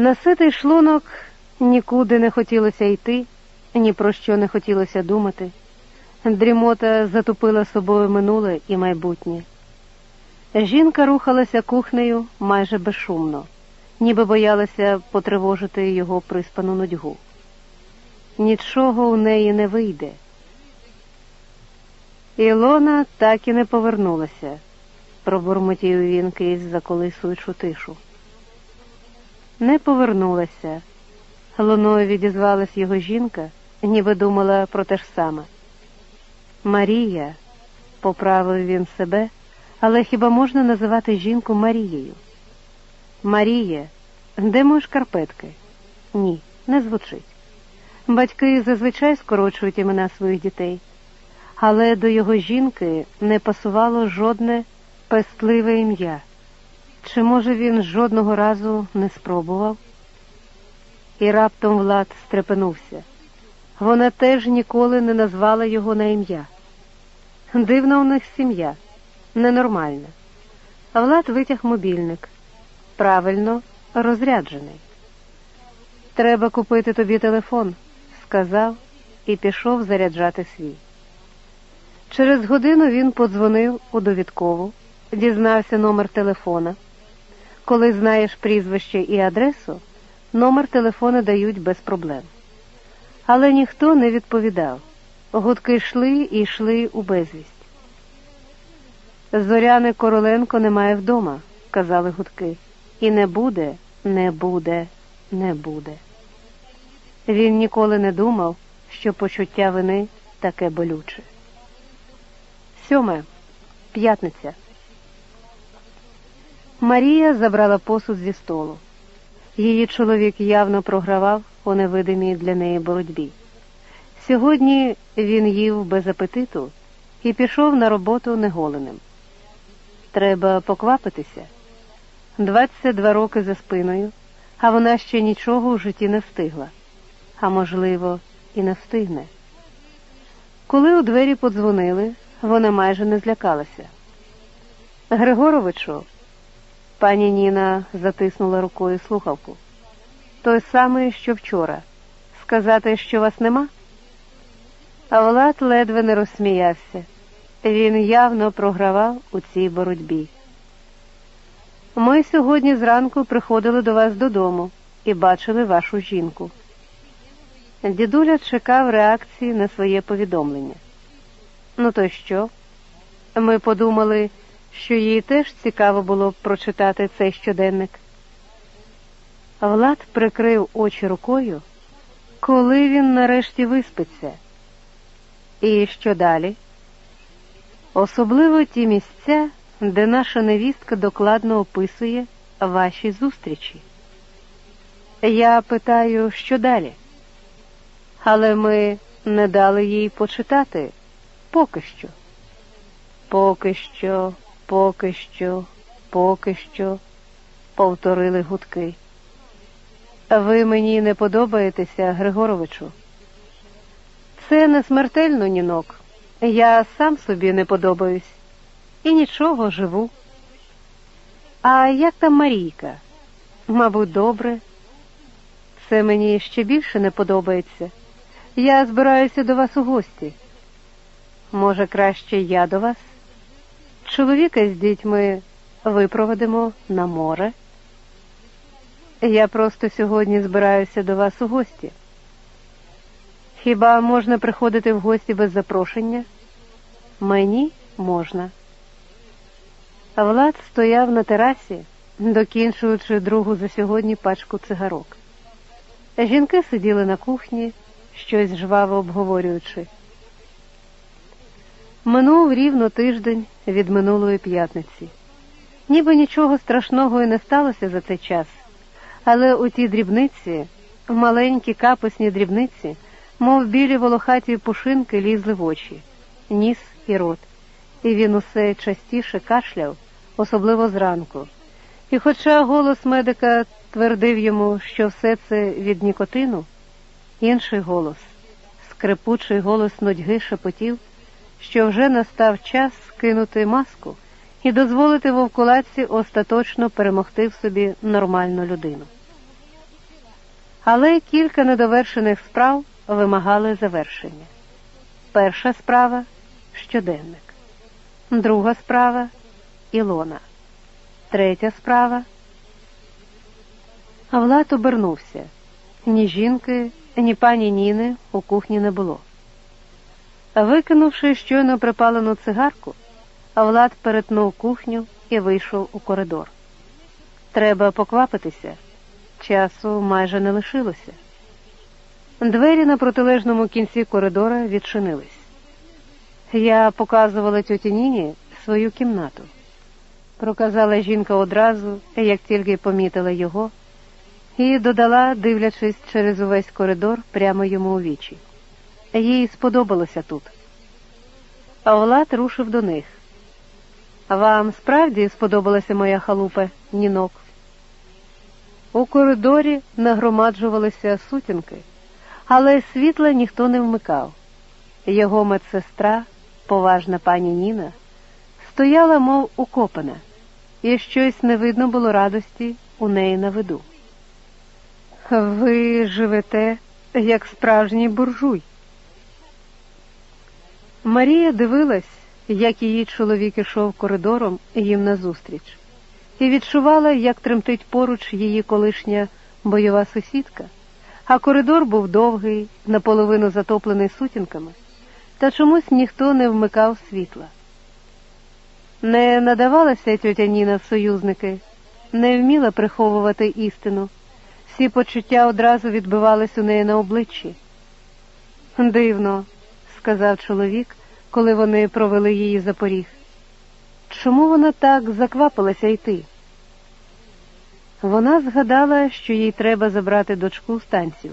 Наситий шлунок нікуди не хотілося йти, ні про що не хотілося думати. Дрімота затупила собою минуле і майбутнє. Жінка рухалася кухнею майже безшумно, ніби боялася потривожити його приспану нудьгу. Нічого у неї не вийде. Ілона так і не повернулася, пробурмотів він крізь заколисуючу тишу. Не повернулася. Луною відізвалась його жінка, ніби думала про те ж саме. Марія, поправив він себе, але хіба можна називати жінку Марією? Марія, де мої шкарпетки? Ні, не звучить. Батьки зазвичай скорочують імена своїх дітей, але до його жінки не пасувало жодне пестливе ім'я. Чи, може, він жодного разу не спробував? І раптом Влад стрепенувся. Вона теж ніколи не назвала його на ім'я. Дивна у них сім'я, ненормальна. Влад витяг мобільник. Правильно, розряджений. Треба купити тобі телефон, сказав і пішов заряджати свій. Через годину він подзвонив у довідкову, дізнався номер телефона. Коли знаєш прізвище і адресу, номер телефона дають без проблем. Але ніхто не відповідав. Гудки йшли і йшли у безвість. Зоряни Короленко немає вдома, казали гудки. І не буде, не буде, не буде. Він ніколи не думав, що почуття вини таке болюче. Сьоме. П'ятниця. Марія забрала посуд зі столу. Її чоловік явно програвав у невидимій для неї боротьбі. Сьогодні він їв без апетиту і пішов на роботу неголеним. Треба поквапитися. 22 роки за спиною, а вона ще нічого у житті не встигла, а можливо, і не встигне. Коли у двері подзвонили, вона майже не злякалася. Григоровичу, пані Ніна затиснула рукою слухавку. Той самий, що вчора. Сказати, що вас нема? А Влад ледве не розсміявся. Він явно програвав у цій боротьбі. Ми сьогодні зранку приходили до вас додому і бачили вашу жінку. Дідуля чекав реакції на своє повідомлення. Ну, то що? Ми подумали, що їй теж цікаво було прочитати цей щоденник. Влад прикрив очі рукою, коли він нарешті виспиться. І що далі? Особливо ті місця, де наша невістка докладно описує ваші зустрічі. Я питаю, що далі? Але ми не дали їй почитати поки що. Поки що, поки що, поки що, повторили гудки. Ви мені не подобаєтеся, Григоровичу. Це не смертельно, нінок. Я сам собі не подобаюсь і нічого живу. А як там Марійка? Мабуть, добре. Це мені ще більше не подобається. Я збираюся до вас у гості. Може, краще я до вас? Чоловіка з дітьми випроводимо на море. Я просто сьогодні збираюся до вас у гості. Хіба можна приходити в гості без запрошення? Мені можна. Влад стояв на терасі, докінчуючи другу за сьогодні пачку цигарок. Жінки сиділи на кухні, щось жваво обговорюючи. Минув рівно тиждень від минулої п'ятниці. Ніби нічого страшного і не сталося за цей час, але у ті дрібниці, в маленькі капусні дрібниці, мов білі волохаті пушинки лізли в очі, ніс і рот, і він усе частіше кашляв, особливо зранку. І, хоча голос медика твердив йому, що все це від нікотину, інший голос, скрипучий голос нудьги шепотів, що вже настав час скинути маску і дозволити вовкулаці остаточно перемогти в собі нормальну людину. Але кілька недовершених справ вимагали завершення. Перша справа щоденник, друга справа Ілона, третя справа. Влад обернувся. Ні жінки, ні пані Ніни у кухні не було. Викинувши щойно припалену цигарку, Влад перетнув кухню і вийшов у коридор. Треба поквапитися, часу майже не лишилося. Двері на протилежному кінці коридора відчинились. Я показувала тьоті Ніні свою кімнату. Проказала жінка одразу, як тільки помітила його, і додала, дивлячись через увесь коридор прямо йому у вічі. Їй сподобалося тут. Влад рушив до них. Вам справді сподобалася моя халупа, нінок? У коридорі нагромаджувалися сутінки, але світла ніхто не вмикав. Його медсестра, поважна пані Ніна, стояла, мов укопана, і щось не видно було радості у неї на виду. Ви живете, як справжній буржуй. Марія дивилась, як її чоловік ішов коридором їм назустріч, і відчувала, як тремтить поруч її колишня бойова сусідка, а коридор був довгий, наполовину затоплений сутінками, та чомусь ніхто не вмикав світла. Не надавалася тьотя Ніна в союзники, не вміла приховувати істину. Всі почуття одразу відбивались у неї на обличчі. Дивно, сказав чоловік, коли вони провели її за поріг. Чому вона так заквапилася йти? Вона згадала, що їй треба забрати дочку в станцію.